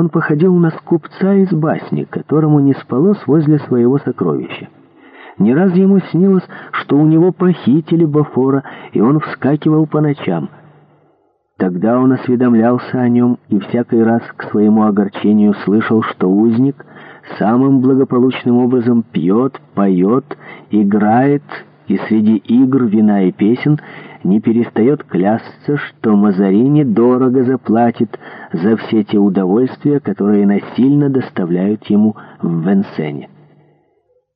он походил на скупца из басни, которому не спалось возле своего сокровища. Не раз ему снилось, что у него похитили Бафора, и он вскакивал по ночам. Тогда он осведомлялся о нем и всякий раз к своему огорчению слышал, что узник самым благополучным образом пьет, поет, играет и среди игр, вина и песен не перестает клясться, что Мазарини дорого заплатит за все те удовольствия, которые насильно доставляют ему в Венсене.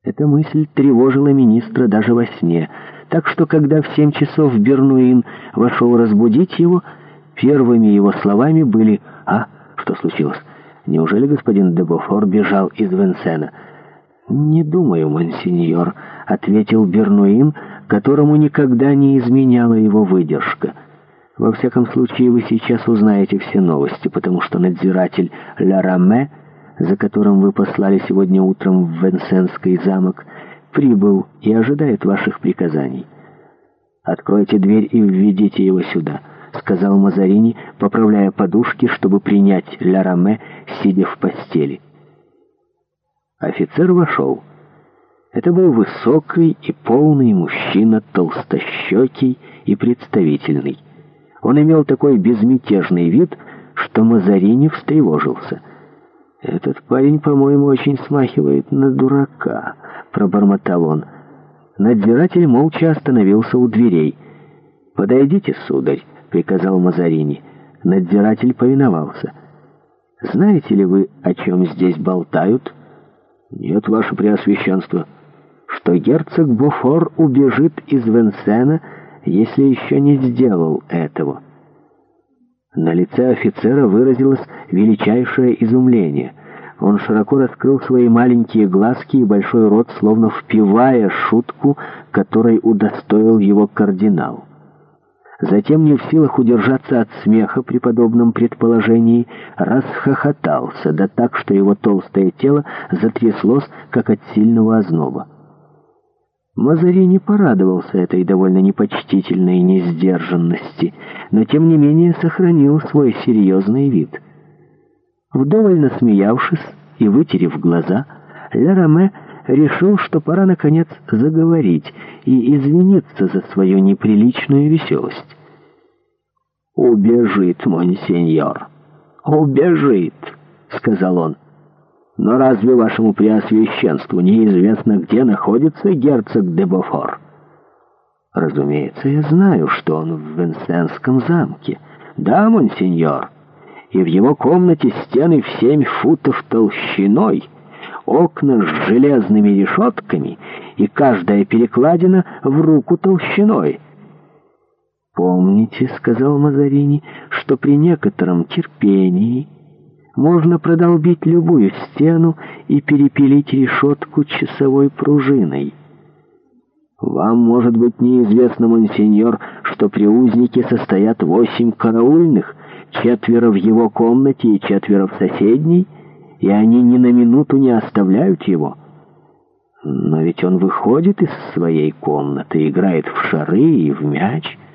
Эта мысль тревожила министра даже во сне, так что когда в семь часов Бернуин вошел разбудить его, первыми его словами были «А, что случилось? Неужели господин Дебофор бежал из Венсена?» «Не думаю, монсеньор», ответил Бернуин, которому никогда не изменяла его выдержка. «Во всяком случае, вы сейчас узнаете все новости, потому что надзиратель Лараме, за которым вы послали сегодня утром в Венсенский замок, прибыл и ожидает ваших приказаний. Откройте дверь и введите его сюда». сказал Мазарини, поправляя подушки, чтобы принять Лараме, сидя в постели. Офицер вошел. Это был высокий и полный мужчина, толстощекий и представительный. Он имел такой безмятежный вид, что Мазарини встревожился. «Этот парень, по-моему, очень смахивает на дурака», — пробормотал он. Надзиратель молча остановился у дверей. «Подойдите, сударь», — приказал Мазарини. Надзиратель повиновался. «Знаете ли вы, о чем здесь болтают?» «Нет, ваше преосвященство» что герцог Буфор убежит из Венсена, если еще не сделал этого. На лице офицера выразилось величайшее изумление. Он широко раскрыл свои маленькие глазки и большой рот, словно впивая шутку, которой удостоил его кардинал. Затем, не в силах удержаться от смеха при подобном предположении, расхохотался, да так, что его толстое тело затряслось, как от сильного озноба. Мазари не порадовался этой довольно непочтительной несдержанности, но тем не менее сохранил свой серьезный вид. Вдоволь насмеявшись и вытерев глаза, Лераме решил, что пора наконец заговорить и извиниться за свою неприличную веселость. «Убежит, монсеньор, убежит!» — сказал он. Но разве вашему преосвященству неизвестно, где находится герцог де Бофор? Разумеется, я знаю, что он в Венсенском замке. Да, монсеньор. И в его комнате стены в семь футов толщиной, окна с железными решетками, и каждая перекладина в руку толщиной. «Помните, — сказал Мазарини, — что при некотором терпении можно продолбить любую стену и перепилить решетку часовой пружиной. Вам, может быть, неизвестно, монсеньор, что при узнике состоят восемь караульных, четверо в его комнате и четверо в соседней, и они ни на минуту не оставляют его. Но ведь он выходит из своей комнаты, играет в шары и в мяч —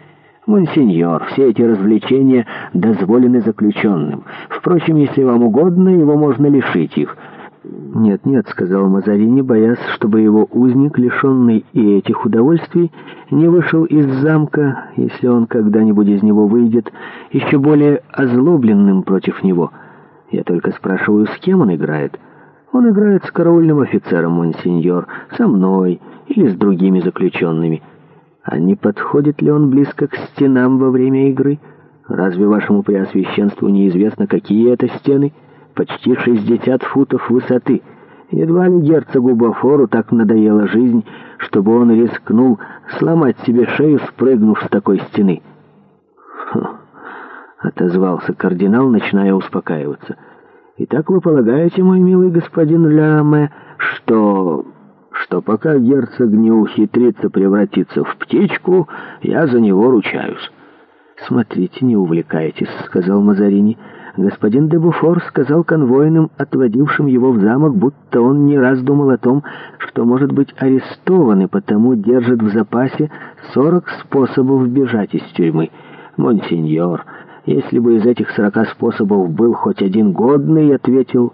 «Монсеньор, все эти развлечения дозволены заключенным. Впрочем, если вам угодно, его можно лишить их». «Нет, нет», — сказал Мазарини, боясь, чтобы его узник, лишенный и этих удовольствий, не вышел из замка, если он когда-нибудь из него выйдет, еще более озлобленным против него. Я только спрашиваю, с кем он играет. Он играет с караульным офицером, монсеньор, со мной или с другими заключенными». А не подходит ли он близко к стенам во время игры? Разве вашему преосвященству неизвестно, какие это стены? Почти 60 футов высоты. Едва ли герцогу Бафору так надоела жизнь, чтобы он рискнул сломать себе шею, спрыгнув с такой стены. Хм, отозвался кардинал, начиная успокаиваться. «Итак вы полагаете, мой милый господин Ляме, что...» что пока герцог не ухитрится превратиться в птичку, я за него ручаюсь». «Смотрите, не увлекайтесь», — сказал Мазарини. Господин де Буфор сказал конвойным, отводившим его в замок, будто он не раз думал о том, что может быть арестован и потому держит в запасе сорок способов бежать из тюрьмы. «Монсеньор, если бы из этих сорока способов был хоть один годный», — ответил